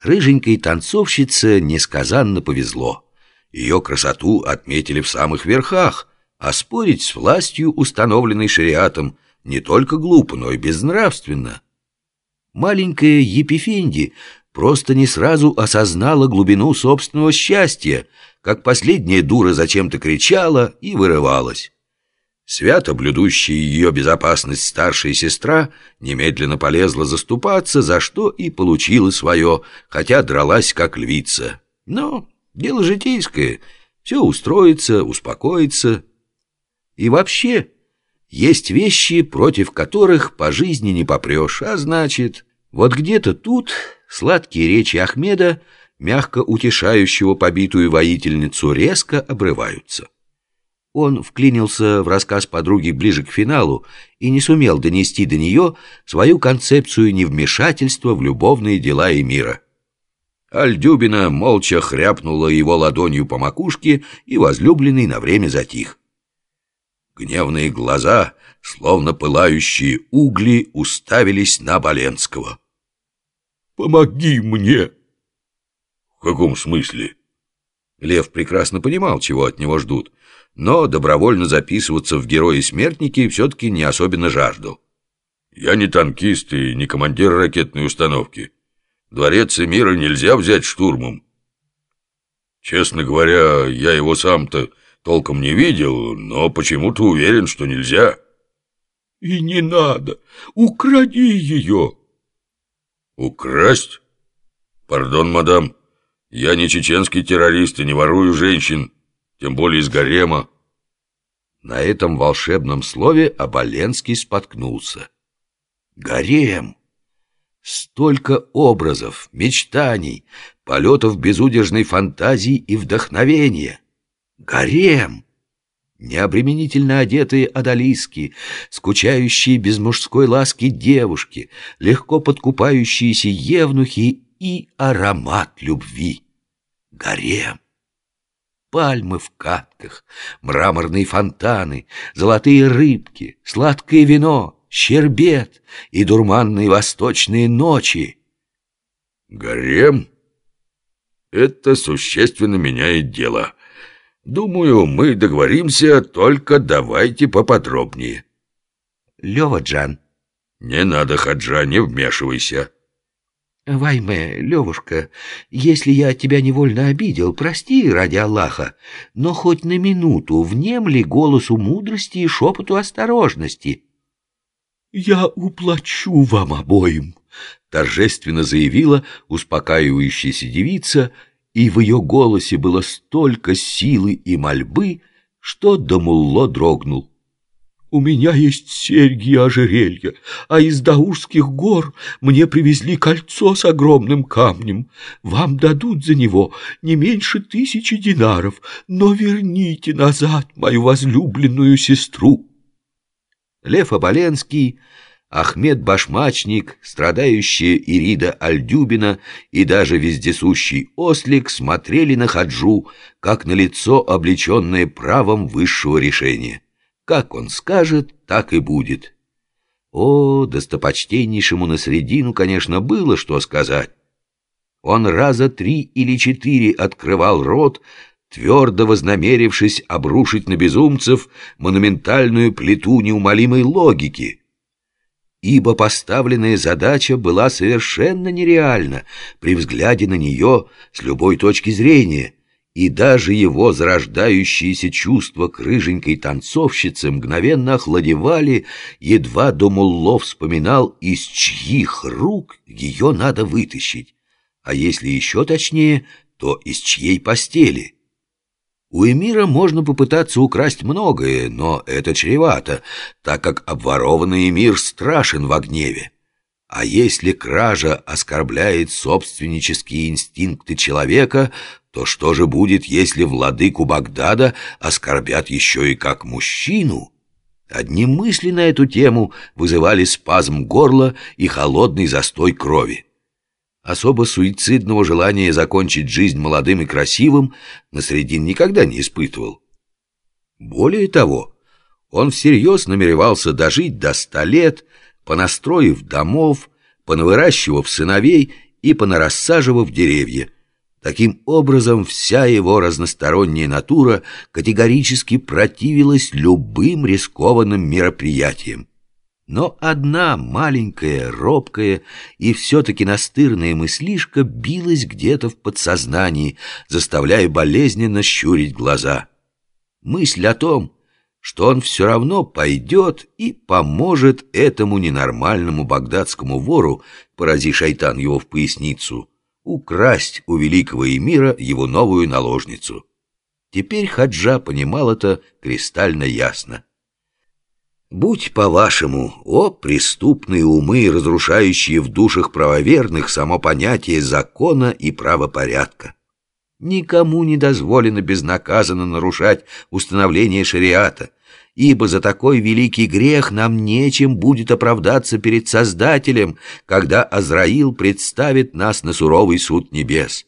Рыженькой танцовщице несказанно повезло. Ее красоту отметили в самых верхах, а спорить с властью, установленной шариатом, не только глупо, но и безнравственно. Маленькая Епифенди просто не сразу осознала глубину собственного счастья, как последняя дура зачем-то кричала и вырывалась. Свято блюдущая ее безопасность старшая сестра немедленно полезла заступаться, за что и получила свое, хотя дралась как львица. Но дело житейское, все устроится, успокоится. И вообще, есть вещи, против которых по жизни не попрешь, а значит, вот где-то тут сладкие речи Ахмеда, мягко утешающего побитую воительницу, резко обрываются. Он вклинился в рассказ подруги ближе к финалу и не сумел донести до нее свою концепцию невмешательства в любовные дела и мира. Альдюбина молча хряпнула его ладонью по макушке, и возлюбленный на время затих. Гневные глаза, словно пылающие угли, уставились на Боленского. «Помоги мне!» «В каком смысле?» Лев прекрасно понимал, чего от него ждут, но добровольно записываться в герои-смертники все-таки не особенно жаждал. «Я не танкист и не командир ракетной установки. Дворец мира нельзя взять штурмом. Честно говоря, я его сам-то толком не видел, но почему-то уверен, что нельзя». «И не надо! Укради ее!» «Украсть? Пардон, мадам, я не чеченский террорист и не ворую женщин, тем более из гарема». На этом волшебном слове Оболенский споткнулся. «Гарем! Столько образов, мечтаний, полетов безудержной фантазии и вдохновения! Гарем!» Необременительно одетые одолиски, скучающие без мужской ласки девушки, легко подкупающиеся евнухи и аромат любви. Гарем. Пальмы в катках, мраморные фонтаны, золотые рыбки, сладкое вино, щербет и дурманные восточные ночи. Гарем? Это существенно меняет дело. Думаю, мы договоримся, только давайте поподробнее. Лева Джан. Не надо, Хаджа, не вмешивайся. Вайме, Левушка, если я тебя невольно обидел, прости ради Аллаха, но хоть на минуту внемли голосу мудрости и шепоту осторожности. Я уплачу вам обоим, торжественно заявила успокаивающаяся девица и в ее голосе было столько силы и мольбы, что Дамулло дрогнул. «У меня есть серьги и ожерелья, а из Даурских гор мне привезли кольцо с огромным камнем. Вам дадут за него не меньше тысячи динаров, но верните назад мою возлюбленную сестру». Лев Оболенский Ахмед Башмачник, страдающая Ирида Альдюбина и даже вездесущий Ослик смотрели на Хаджу, как на лицо, облеченное правом высшего решения. Как он скажет, так и будет. О, достопочтеннейшему на средину, конечно, было что сказать. Он раза три или четыре открывал рот, твердо вознамерившись обрушить на безумцев монументальную плиту неумолимой логики — ибо поставленная задача была совершенно нереальна при взгляде на нее с любой точки зрения, и даже его зарождающиеся чувства к рыженькой танцовщице мгновенно охладевали, едва Домулло вспоминал, из чьих рук ее надо вытащить, а если еще точнее, то из чьей постели — у эмира можно попытаться украсть многое, но это чревато, так как обворованный эмир страшен в гневе. А если кража оскорбляет собственнические инстинкты человека, то что же будет, если владыку Багдада оскорбят еще и как мужчину? Одни мысли на эту тему вызывали спазм горла и холодный застой крови особо суицидного желания закончить жизнь молодым и красивым Насредин никогда не испытывал. Более того, он всерьез намеревался дожить до ста лет, понастроив домов, понавыращивав сыновей и понарассаживав деревья. Таким образом, вся его разносторонняя натура категорически противилась любым рискованным мероприятиям. Но одна маленькая, робкая и все-таки настырная мыслишка билась где-то в подсознании, заставляя болезненно щурить глаза. Мысль о том, что он все равно пойдет и поможет этому ненормальному багдадскому вору, порази шайтан его в поясницу, украсть у великого эмира его новую наложницу. Теперь Хаджа понимал это кристально ясно. Будь по-вашему, о преступные умы, разрушающие в душах правоверных само понятие закона и правопорядка. Никому не дозволено безнаказанно нарушать установление шариата, ибо за такой великий грех нам нечем будет оправдаться перед Создателем, когда Азраил представит нас на суровый суд небес.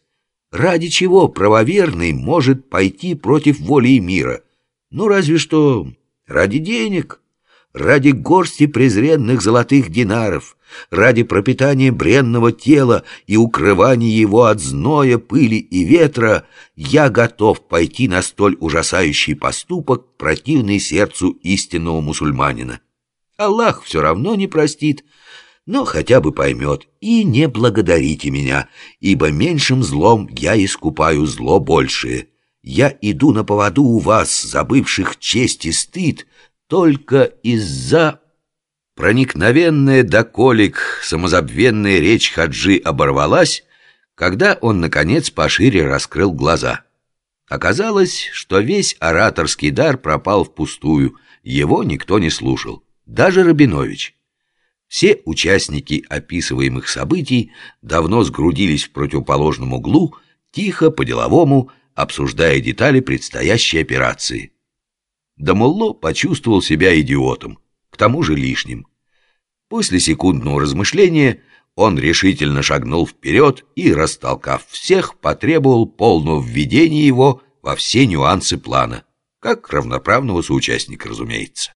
Ради чего правоверный может пойти против воли мира? Ну, разве что ради денег» ради горсти презренных золотых динаров, ради пропитания бренного тела и укрывания его от зноя, пыли и ветра, я готов пойти на столь ужасающий поступок, противный сердцу истинного мусульманина. Аллах все равно не простит, но хотя бы поймет, и не благодарите меня, ибо меньшим злом я искупаю зло большее. Я иду на поводу у вас, забывших честь и стыд, только из-за проникновенная до колик самозабвенная речь Хаджи оборвалась, когда он, наконец, пошире раскрыл глаза. Оказалось, что весь ораторский дар пропал впустую, его никто не слушал, даже Рабинович. Все участники описываемых событий давно сгрудились в противоположном углу, тихо, по-деловому, обсуждая детали предстоящей операции. Дамулло почувствовал себя идиотом, к тому же лишним. После секундного размышления он решительно шагнул вперед и, растолкав всех, потребовал полного введения его во все нюансы плана, как равноправного соучастника, разумеется.